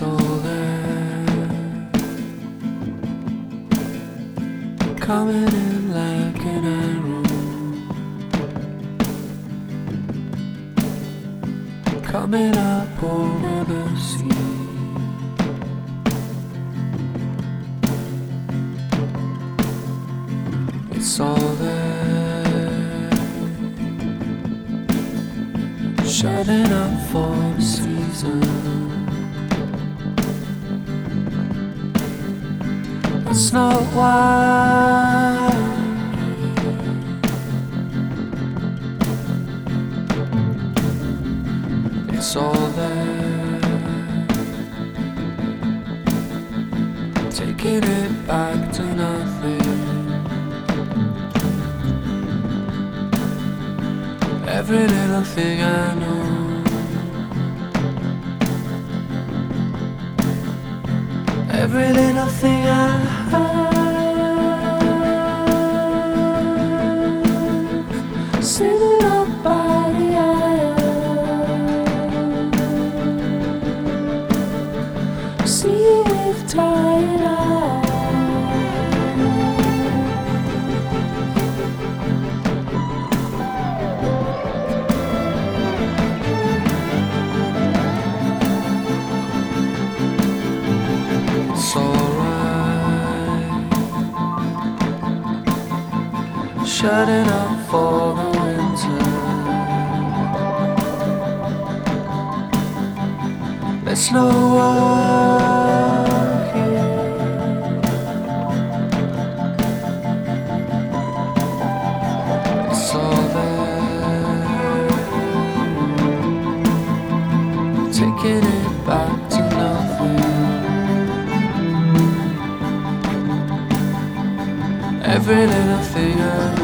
There. Coming in like an arrow. Coming up over the sea. It's all there. Shutting up for the season. It's not why. It's all there. Taking it back to nothing. Every little thing I know. Every little thing I have. Sitting up by the aisle. See with tired eyes. Shutting up for the winter. No war here. It's. Taking it back Every little thing I